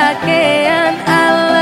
kakean Allah